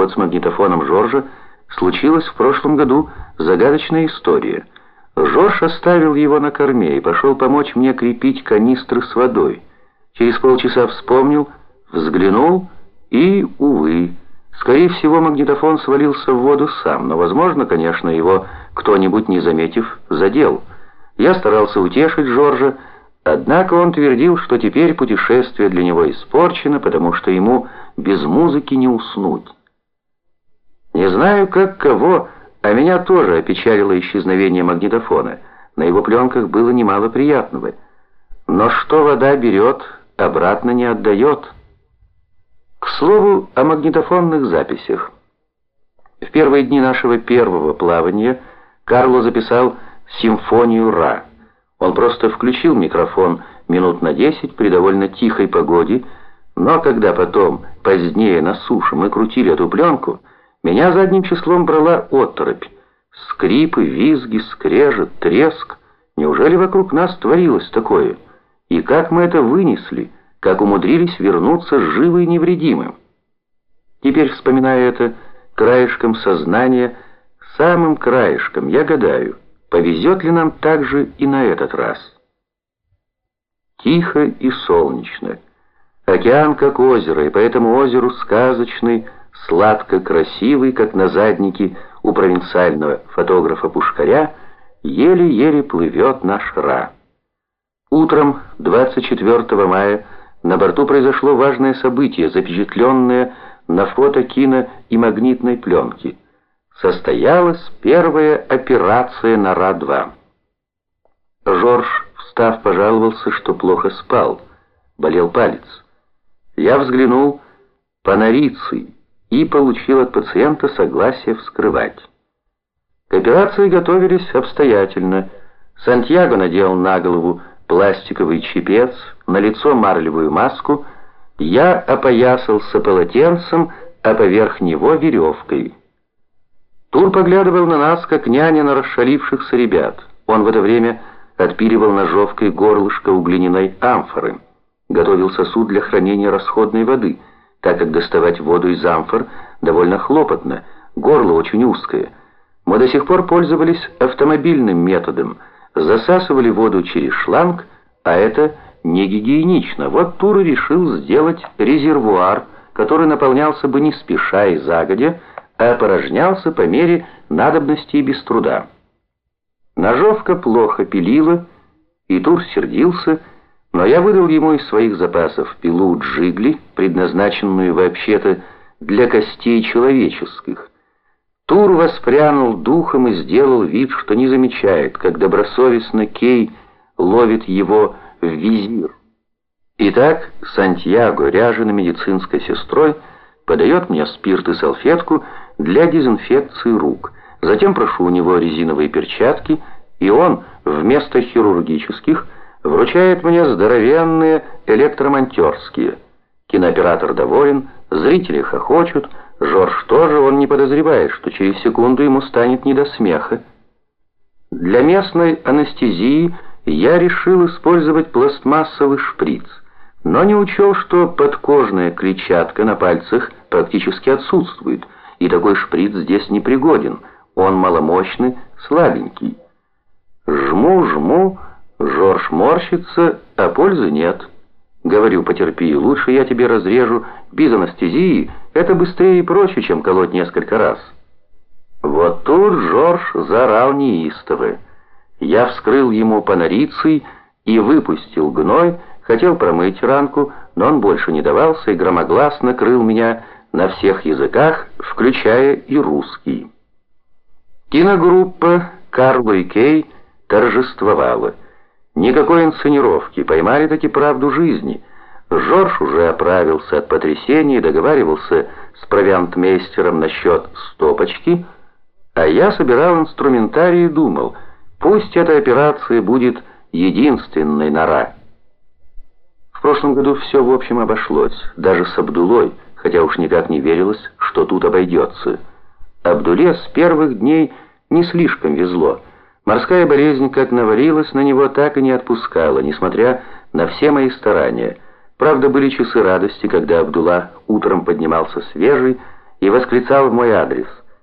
вот с магнитофоном Жоржа случилась в прошлом году загадочная история. Жорж оставил его на корме и пошел помочь мне крепить канистры с водой. Через полчаса вспомнил, взглянул и, увы, скорее всего, магнитофон свалился в воду сам, но, возможно, конечно, его кто-нибудь, не заметив, задел. Я старался утешить Жоржа, однако он твердил, что теперь путешествие для него испорчено, потому что ему без музыки не уснуть. Не знаю, как кого, а меня тоже опечалило исчезновение магнитофона. На его пленках было немало приятного. Но что вода берет, обратно не отдает. К слову о магнитофонных записях. В первые дни нашего первого плавания Карло записал симфонию Ра. Он просто включил микрофон минут на десять при довольно тихой погоде, но когда потом, позднее на суше, мы крутили эту пленку, меня задним числом брала оторопь. Скрипы, визги, скрежет, треск. Неужели вокруг нас творилось такое? И как мы это вынесли, как умудрились вернуться живы и невредимым? Теперь, вспоминая это, краешком сознания, самым краешком, я гадаю, повезет ли нам так же и на этот раз. Тихо и солнечно. Океан как озеро, и поэтому озеру сказочный, сладко красивый, как на заднике у провинциального фотографа-пушкаря, еле-еле плывет наш Ра. Утром 24 мая на борту произошло важное событие, запечатленное на фото, кино и магнитной пленке. Состоялась первая операция на Ра-2. Жорж, встав, пожаловался, что плохо спал, болел палец. Я взглянул по нарицей и получил от пациента согласие вскрывать. К операции готовились обстоятельно. Сантьяго надел на голову пластиковый чепец, на лицо марлевую маску. Я опоясался полотенцем, а поверх него веревкой. Тур поглядывал на нас, как няня на расшалившихся ребят. Он в это время отпиливал ножовкой горлышко у глиняной амфоры. Готовил сосуд для хранения расходной воды — так как доставать воду из амфор довольно хлопотно, горло очень узкое. Мы до сих пор пользовались автомобильным методом, засасывали воду через шланг, а это не гигиенично. Вот Тур решил сделать резервуар, который наполнялся бы не спеша и загодя, а опорожнялся по мере надобности и без труда. Ножовка плохо пилила, и Тур сердился, но я выдал ему из своих запасов пилу джигли, предназначенную вообще-то для костей человеческих. Тур воспрянул духом и сделал вид, что не замечает, как добросовестно Кей ловит его в визир. Итак, Сантьяго, ряженый медицинской сестрой, подает мне спирт и салфетку для дезинфекции рук. Затем прошу у него резиновые перчатки, и он вместо хирургических – вручает мне здоровенные электромонтерские. Кинооператор доволен, зрители хохочут, Жорж тоже, он не подозревает, что через секунду ему станет не до смеха. Для местной анестезии я решил использовать пластмассовый шприц, но не учел, что подкожная клетчатка на пальцах практически отсутствует, и такой шприц здесь непригоден, он маломощный, слабенький. Жму, жму, Жорж морщится, а пользы нет. Говорю, потерпи, лучше я тебе разрежу без анестезии, это быстрее и проще, чем колоть несколько раз. Вот тут Жорж заорал неистово. Я вскрыл ему панорицей и выпустил гной, хотел промыть ранку, но он больше не давался и громогласно крыл меня на всех языках, включая и русский. Киногруппа Карло и Кей торжествовала. Никакой инсценировки, поймали таки правду жизни. Жорж уже оправился от потрясения и договаривался с провиантмейстером насчет стопочки, а я собирал инструментарий и думал, пусть эта операция будет единственной нора. В прошлом году все в общем обошлось, даже с Абдулой, хотя уж никак не верилось, что тут обойдется. Абдуле с первых дней не слишком везло. Морская болезнь как навалилась на него, так и не отпускала, несмотря на все мои старания. Правда, были часы радости, когда Абдулла утром поднимался свежий и восклицал в мой адрес